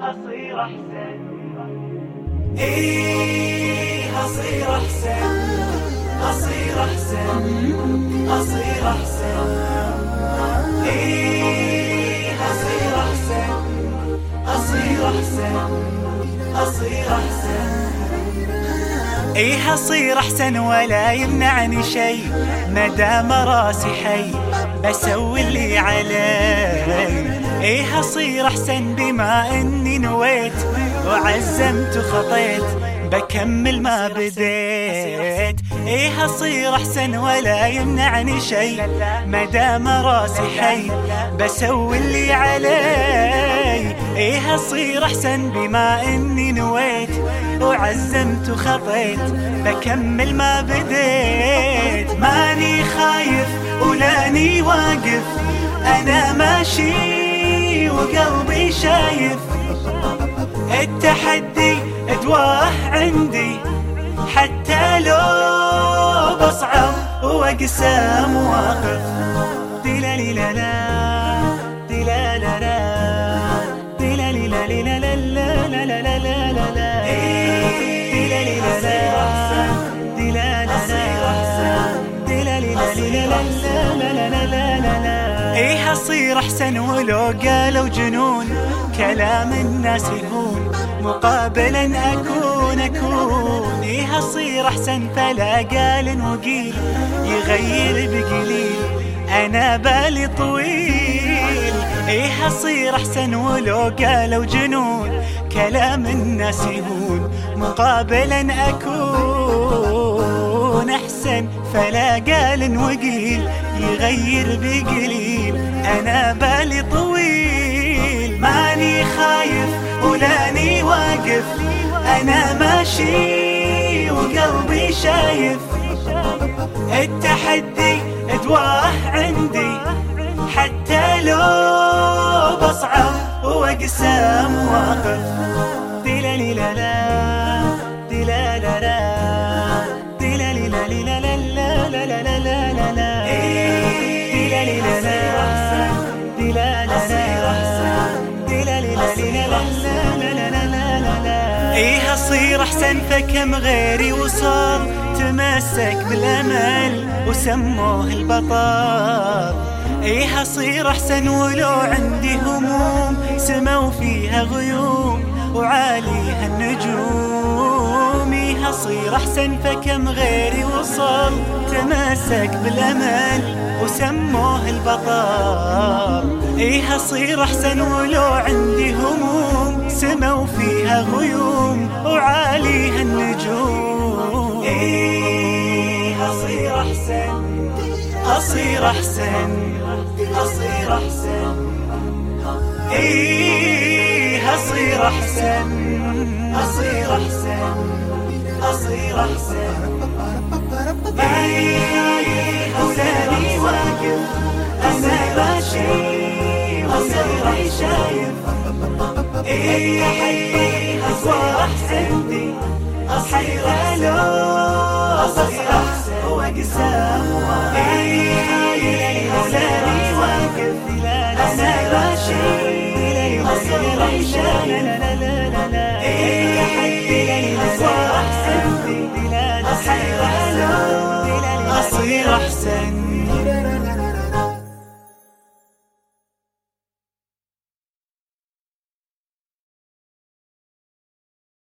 أصير أحسن إيه أصير أحسن أصير أحسن أصير أحسن إيه أصير أحسن أصير أحسن أصير أحسن إيه اصير أحسن ولا يمنعني شي مدام راسي حي بسوي اللي علي. إيه اصير أحسن بما إني نويت وعزمت وخطيت بكمل ما بديت. إيه اصير أحسن ولا يمنعني شي مدام راسي حي بسوي اللي علي إيه أصير أحسن بما إني نويت وعزمت وخطيت بكمل ما بديت. ماني خايف ولاني واقف أنا ماشي وقلبي شايف. التحدي أدواه عندي حتى لو بصعب واقسى مواقف دي لا لا. اصير أحسن ولو قالوا جنون. كلام الناس يهون مقابلا أكون أكون. إيه اصير أحسن فلا قال وقيل يغير بقليل أنا بالي طويل. إيه اصير أحسن ولو قالوا جنون. كلام الناس يهون مقابلا أكون. أحسن فلا قال وقيل يغير بقليل أنا بالي طويل. ماني خايف ولاني واقف أنا ماشي وقلبي شايف. التحدي أدواه عندي حتى لو بصعب لا لا لا. إيه اصير أحسن فكم غيري وصل تمسك بالأمل وسموه البطل إيه اصير أحسن ولو عندي هموم سموا فيها غيوم. وعاليها النجوم اصير أحسن فكم غيري وصل تمسك بالأمل وسموه البطل إيه اصير أحسن ولو عندي هموم. سموا فيها غيوم وعاليها النجوم. إيه اصير أحسن أصير أحسن أصير أحسن. إيه أصير أحسن أصير أحسن أصير أحسن. حسني واقف أنا ماشي وصيري شايف. إيه حبي أصير أحسن أصير ألو أصير أحسن. وأقسى